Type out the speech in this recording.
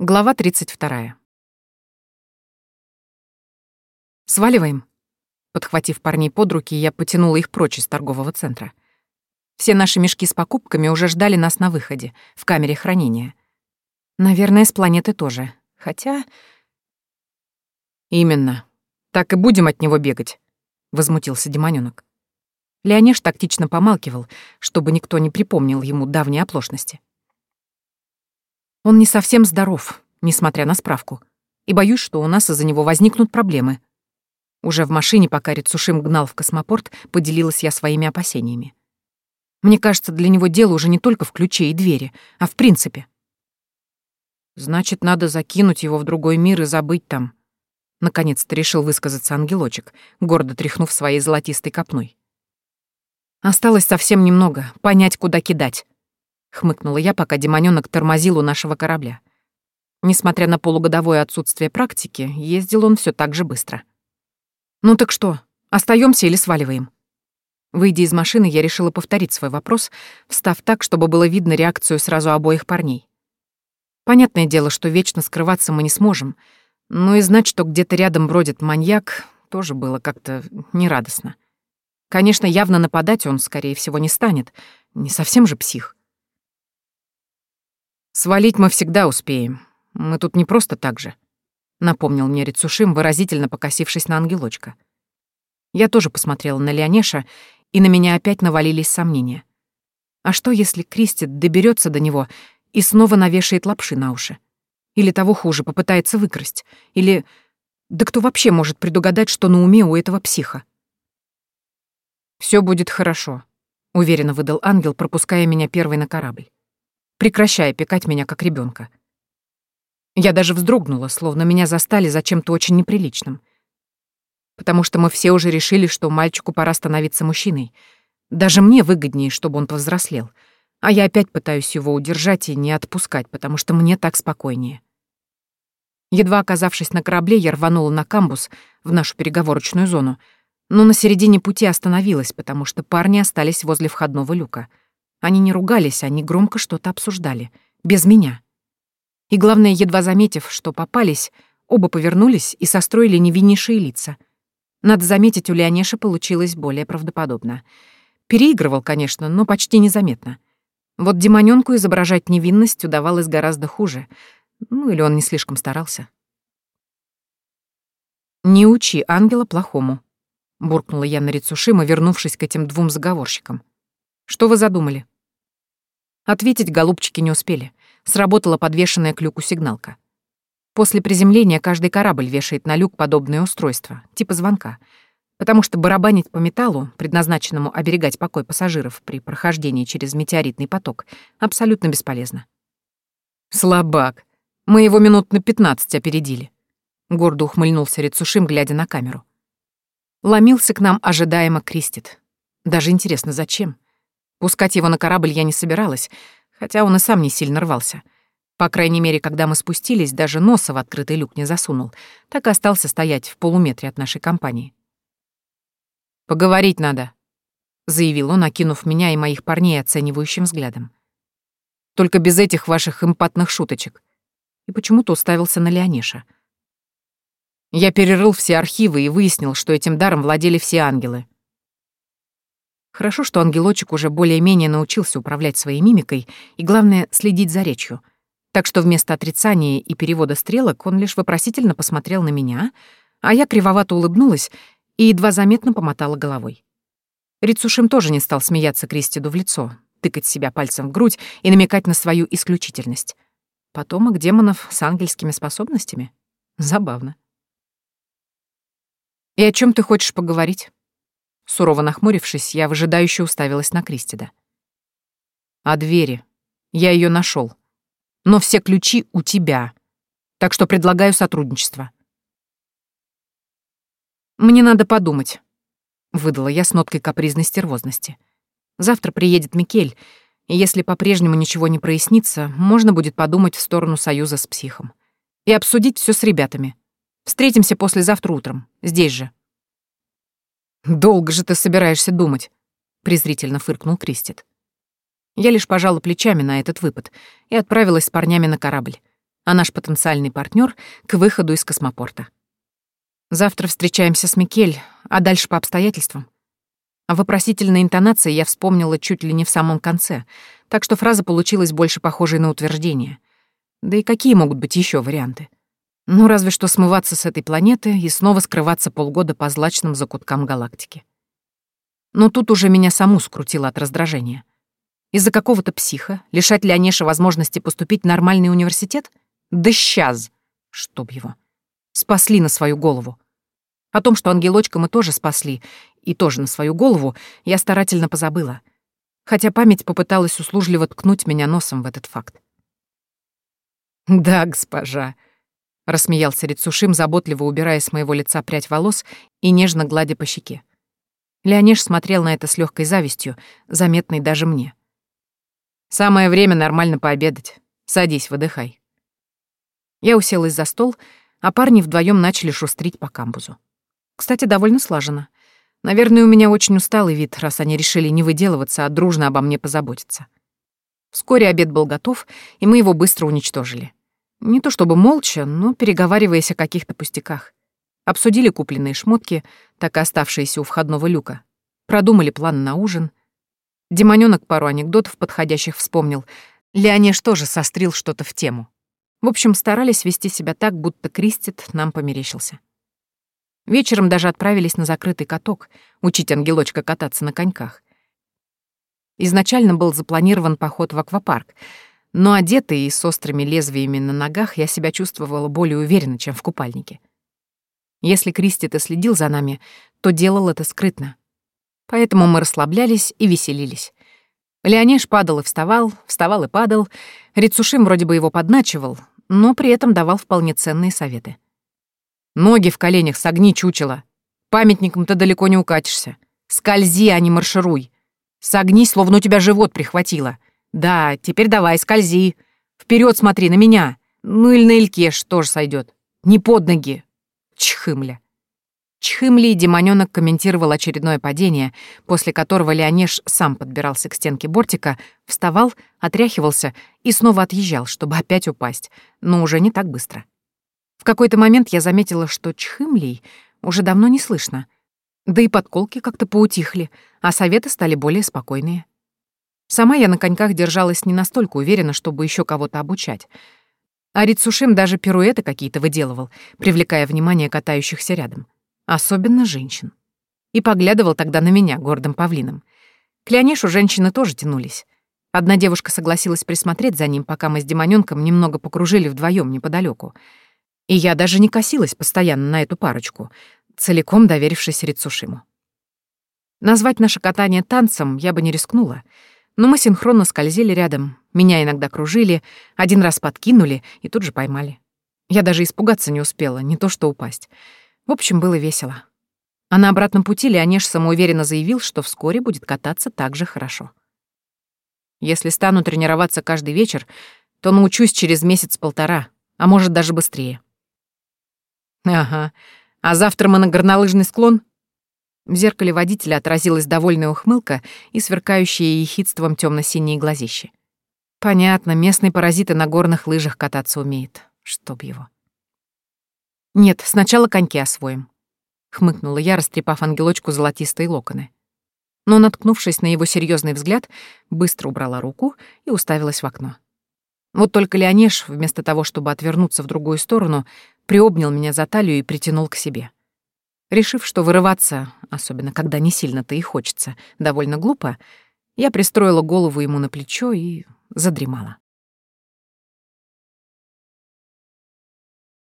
Глава 32. «Сваливаем?» Подхватив парней под руки, я потянула их прочь из торгового центра. Все наши мешки с покупками уже ждали нас на выходе, в камере хранения. Наверное, с планеты тоже. Хотя... «Именно. Так и будем от него бегать», — возмутился демонёнок. Леонеж тактично помалкивал, чтобы никто не припомнил ему давней оплошности. Он не совсем здоров, несмотря на справку, и боюсь, что у нас из-за него возникнут проблемы. Уже в машине, пока Рицушим гнал в космопорт, поделилась я своими опасениями. Мне кажется, для него дело уже не только в ключе и двери, а в принципе. Значит, надо закинуть его в другой мир и забыть там. Наконец-то решил высказаться ангелочек, гордо тряхнув своей золотистой копной. Осталось совсем немного, понять, куда кидать. — хмыкнула я, пока демонёнок тормозил у нашего корабля. Несмотря на полугодовое отсутствие практики, ездил он все так же быстро. «Ну так что, остаемся или сваливаем?» Выйдя из машины, я решила повторить свой вопрос, встав так, чтобы было видно реакцию сразу обоих парней. Понятное дело, что вечно скрываться мы не сможем, но и знать, что где-то рядом бродит маньяк, тоже было как-то нерадостно. Конечно, явно нападать он, скорее всего, не станет, не совсем же псих. «Свалить мы всегда успеем. Мы тут не просто так же», — напомнил мне Рицушим, выразительно покосившись на ангелочка. Я тоже посмотрела на Леонеша, и на меня опять навалились сомнения. А что, если Кристит доберется до него и снова навешает лапши на уши? Или того хуже, попытается выкрасть? Или... Да кто вообще может предугадать, что на уме у этого психа? Все будет хорошо», — уверенно выдал ангел, пропуская меня первой на корабль прекращая пекать меня как ребенка. Я даже вздрогнула, словно меня застали за чем-то очень неприличным. Потому что мы все уже решили, что мальчику пора становиться мужчиной. Даже мне выгоднее, чтобы он повзрослел. А я опять пытаюсь его удержать и не отпускать, потому что мне так спокойнее. Едва оказавшись на корабле, я рванула на камбус, в нашу переговорочную зону, но на середине пути остановилась, потому что парни остались возле входного люка — они не ругались, они громко что-то обсуждали. Без меня. И главное, едва заметив, что попались, оба повернулись и состроили невиннейшие лица. Надо заметить, у Леонеши получилось более правдоподобно. Переигрывал, конечно, но почти незаметно. Вот демонёнку изображать невинность удавалось гораздо хуже. Ну, или он не слишком старался. «Не учи ангела плохому», — буркнула я на Рицушима, вернувшись к этим двум заговорщикам. Что вы задумали?» Ответить голубчики не успели. Сработала подвешенная к люку сигналка. После приземления каждый корабль вешает на люк подобное устройство, типа звонка, потому что барабанить по металлу, предназначенному оберегать покой пассажиров при прохождении через метеоритный поток, абсолютно бесполезно. «Слабак! Мы его минут на пятнадцать опередили», — гордо ухмыльнулся Рецушим, глядя на камеру. Ломился к нам ожидаемо Кристит. Даже интересно, зачем? Пускать его на корабль я не собиралась, хотя он и сам не сильно рвался. По крайней мере, когда мы спустились, даже носа в открытый люк не засунул, так и остался стоять в полуметре от нашей компании. «Поговорить надо», — заявил он, окинув меня и моих парней оценивающим взглядом. «Только без этих ваших эмпатных шуточек». И почему-то уставился на Леонеша. Я перерыл все архивы и выяснил, что этим даром владели все ангелы. Хорошо, что ангелочек уже более-менее научился управлять своей мимикой и, главное, следить за речью. Так что вместо отрицания и перевода стрелок он лишь вопросительно посмотрел на меня, а я кривовато улыбнулась и едва заметно помотала головой. Рицушим тоже не стал смеяться Кристиду в лицо, тыкать себя пальцем в грудь и намекать на свою исключительность. Потомок демонов с ангельскими способностями? Забавно. «И о чем ты хочешь поговорить?» Сурово нахмурившись, я выжидающе уставилась на Кристида. «О двери. Я ее нашел. Но все ключи у тебя. Так что предлагаю сотрудничество». «Мне надо подумать», — выдала я с ноткой капризной стервозности. «Завтра приедет Микель, и если по-прежнему ничего не прояснится, можно будет подумать в сторону союза с психом. И обсудить все с ребятами. Встретимся послезавтра утром, здесь же». «Долго же ты собираешься думать?» — презрительно фыркнул Кристит. Я лишь пожала плечами на этот выпад и отправилась с парнями на корабль. а наш потенциальный партнер к выходу из космопорта. Завтра встречаемся с Микель, а дальше по обстоятельствам. О вопросительной интонации я вспомнила чуть ли не в самом конце, так что фраза получилась больше похожей на утверждение. Да и какие могут быть еще варианты? Ну, разве что смываться с этой планеты и снова скрываться полгода по злачным закуткам галактики. Но тут уже меня саму скрутило от раздражения. Из-за какого-то психа лишать Леонеша возможности поступить в нормальный университет? Да сейчас! Чтоб его. Спасли на свою голову. О том, что ангелочка мы тоже спасли, и тоже на свою голову, я старательно позабыла. Хотя память попыталась услужливо ткнуть меня носом в этот факт. «Да, госпожа», рассмеялся Рицушим, заботливо убирая с моего лица прядь волос и нежно гладя по щеке. Леонеж смотрел на это с легкой завистью, заметной даже мне. «Самое время нормально пообедать. Садись, выдыхай». Я уселась за стол, а парни вдвоем начали шустрить по камбузу. Кстати, довольно слаженно. Наверное, у меня очень усталый вид, раз они решили не выделываться, а дружно обо мне позаботиться. Вскоре обед был готов, и мы его быстро уничтожили. Не то чтобы молча, но переговариваясь о каких-то пустяках. Обсудили купленные шмотки, так и оставшиеся у входного люка. Продумали план на ужин. Демонёнок пару анекдотов подходящих вспомнил. Леонеж тоже сострил что-то в тему. В общем, старались вести себя так, будто Кристит нам померещился. Вечером даже отправились на закрытый каток, учить ангелочка кататься на коньках. Изначально был запланирован поход в аквапарк — но одетый и с острыми лезвиями на ногах я себя чувствовала более уверенно, чем в купальнике. Если Кристи-то следил за нами, то делал это скрытно. Поэтому мы расслаблялись и веселились. Леонеж падал и вставал, вставал и падал. Рицушим вроде бы его подначивал, но при этом давал вполне ценные советы. «Ноги в коленях согни, чучело. Памятником-то далеко не укатишься. Скользи, а не маршируй. Согнись, словно у тебя живот прихватило. Да, теперь давай, скользи. Вперед смотри на меня. Ну или на Илькеш тоже сойдет. Не под ноги. Чхымля. Чхымли демонёнок комментировал очередное падение, после которого Леонеж сам подбирался к стенке бортика, вставал, отряхивался и снова отъезжал, чтобы опять упасть, но уже не так быстро. В какой-то момент я заметила, что Чхымлей уже давно не слышно, да и подколки как-то поутихли, а советы стали более спокойные. Сама я на коньках держалась не настолько уверенно, чтобы еще кого-то обучать. А Рицушим даже пируэты какие-то выделывал, привлекая внимание катающихся рядом. Особенно женщин. И поглядывал тогда на меня гордым павлином. К Леонешу женщины тоже тянулись. Одна девушка согласилась присмотреть за ним, пока мы с демонёнком немного покружили вдвоем неподалеку. И я даже не косилась постоянно на эту парочку, целиком доверившись Рицушиму. Назвать наше катание танцем я бы не рискнула — но мы синхронно скользили рядом, меня иногда кружили, один раз подкинули и тут же поймали. Я даже испугаться не успела, не то что упасть. В общем, было весело. А на обратном пути Леонеж самоуверенно заявил, что вскоре будет кататься так же хорошо. Если стану тренироваться каждый вечер, то научусь через месяц-полтора, а может даже быстрее. Ага. А завтра мы на горнолыжный склон? В зеркале водителя отразилась довольная ухмылка и сверкающие ехидством темно-синие глазищи. Понятно, местный паразит и на горных лыжах кататься умеет. Чтоб его. Нет, сначала коньки освоим. Хмыкнула я, растрепав ангелочку золотистые локоны. Но, наткнувшись на его серьезный взгляд, быстро убрала руку и уставилась в окно. Вот только Леонеж, вместо того, чтобы отвернуться в другую сторону, приобнял меня за талию и притянул к себе. Решив, что вырываться, особенно когда не сильно-то и хочется, довольно глупо, я пристроила голову ему на плечо и задремала.